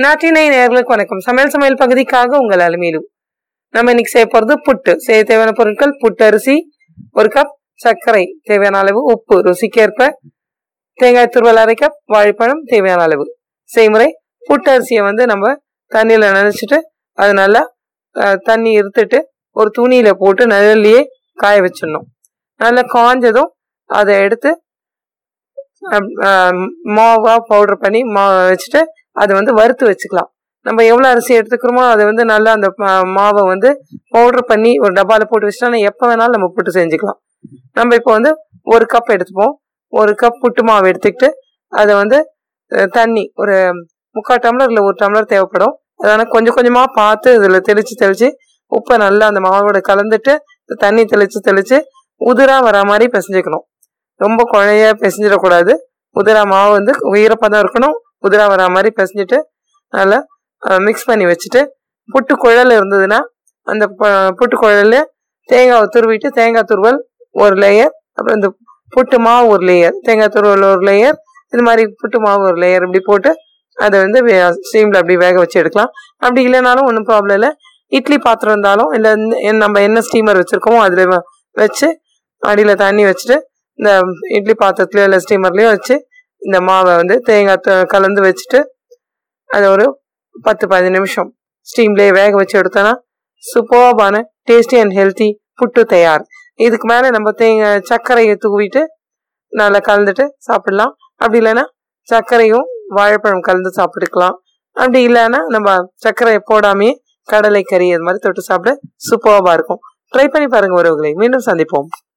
நாட்டினை நேர்களுக்கு வணக்கம். சமையல் சமையல் பகுதிக்காக உங்கள் அலுமையிலும். நம்ம இன்னைக்கு செய்ய போகிறது புட்டு. செய்ய தேவையான பொருட்கள் புட்டு அரிசி ஒரு கப் சர்க்கரை தேவையான அளவு உப்பு ருசிக்கேற்ப தேங்காய் துருவல் அரை கப் வாழைப்பழம் தேவையான அளவு. செய்முறை புட்டு அரிசியை வந்து நம்ம தண்ணியில் நினச்சிட்டு அது நல்லா தண்ணி இருத்துட்டு ஒரு துணியில் போட்டு நிழல்லையே காய வச்சிடணும். நல்லா காஞ்சதும் அதை எடுத்து அஹ், அஹ், பவுடர் பண்ணி மா வச்சுட்டு அதை வந்து வறுத்து வச்சுக்கலாம். நம்ம எவ்வளோ அரிசி எடுத்துக்கிறோமோ அதை வந்து நல்லா அந்த மா- மாவை வந்து பவுடர் பண்ணி ஒரு டப்பாவில் போட்டு வச்சுட்டா எப்போ வேணாலும் நம்ம புட்டு செஞ்சுக்கலாம். நம்ம இப்போ வந்து ஒரு கப் எடுத்துப்போம். ஒரு கப் புட்டு மாவு எடுத்துக்கிட்டு அதை வந்து தண்ணி ஒரு முக்கால் டம்ளர் இல்லை ஒரு டம்ளர் தேவைப்படும். அதனால் கொஞ்சம் கொஞ்சமாக பார்த்து இதில் தெளித்து தெளித்து உப்பை நல்லா அந்த மாவோட கலந்துட்டு தண்ணி தெளித்து தெளித்து உதிராக வர மாதிரி பிசைஞ்சிக்கணும். ரொம்ப குழைய பிசைஞ்சிடக்கூடாது. உதிரா மாவு வந்து உயிரப்பாக தான் இருக்கணும். குதிரா வரா மாதிரி பிசைஞ்சிட்டு நல்லா மிக்ஸ் பண்ணி வச்சுட்டு புட்டு குழல் இருந்ததுன்னா அந்த புட்டு குழல்ல தேங்காவை துருவிட்டு தேங்காய் துருவல் ஒரு லேயர் அப்புறம் இந்த புட்டு மாவு ஒரு லேயர் தேங்காய் துருவல் ஒரு லேயர் இது மாதிரி புட்டு மாவு ஒரு லேயர் இப்படி போட்டு அதை வந்து ஸ்டீமில் அப்படி வேக வச்சு எடுக்கலாம். அப்படி இல்லைனாலும் ஒன்றும் ப்ராப்ளம் இல்லை. இட்லி பாத்திரம் இருந்தாலும் இல்லை நம்ம என்ன ஸ்டீமர் வச்சுருக்கோமோ அதில் வச்சு அடியில் தண்ணி வச்சுட்டு இந்த இட்லி பாத்திரத்துலையோ இல்லை ஸ்டீமர்லேயோ வச்சு இந்த மாவை வந்து தேங்காய் த- கலந்து வச்சுட்டு அதை ஒரு பத்து பதினஞ்சு நிமிஷம் ஸ்டீம்லேயே வேக வச்சு எடுத்தோன்னா சூப்பர்பான டேஸ்டி அண்ட் ஹெல்த்தி புட்டு தயார். இதுக்கு மேலே நம்ம தேங்காய் சர்க்கரையை தூவிட்டு நல்லா கலந்துட்டு சாப்பிடலாம். அப்படி இல்லைன்னா சர்க்கரையும் வாழைப்பழம் கலந்து சாப்பிட்டுக்கலாம். அப்படி இல்லைன்னா நம்ம சர்க்கரையை போடாமையே கடலை கறி அது மாதிரி தொட்டு சாப்பிட சூப்பர்பாக இருக்கும். ட்ரை பண்ணி பாருங்க உறவுகளை. மீண்டும் சந்திப்போம்.